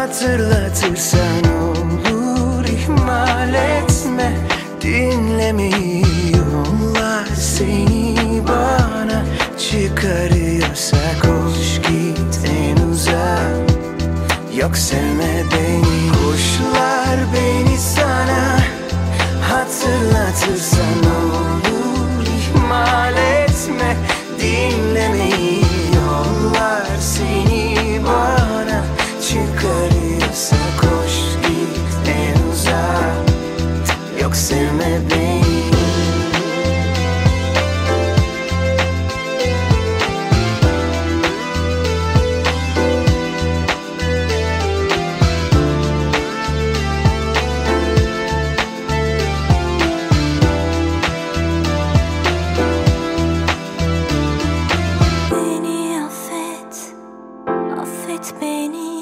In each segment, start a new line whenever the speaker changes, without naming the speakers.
Hatırlatırsan olur ihmal etme. Dinlemiyorlar seni bana. Çıkarıyorsak hoş git en uzak. Yok sevme beni Kuşlar beni sana. Hatırlatırsan olur ihmal etme. Dinlemiyorlar koş git en uzak Yok sevme Beni
affet, affet beni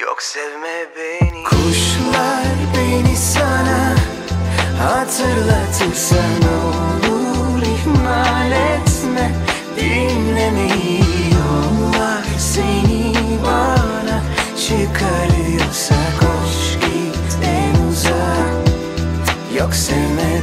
Yok sevme beni. Kuşlar beni sana hatırlatırsa ne olur ihmal etme. Dinlemeyi yollar seni bana. Çıkarıyorsa koş git en uzağa Yok sevme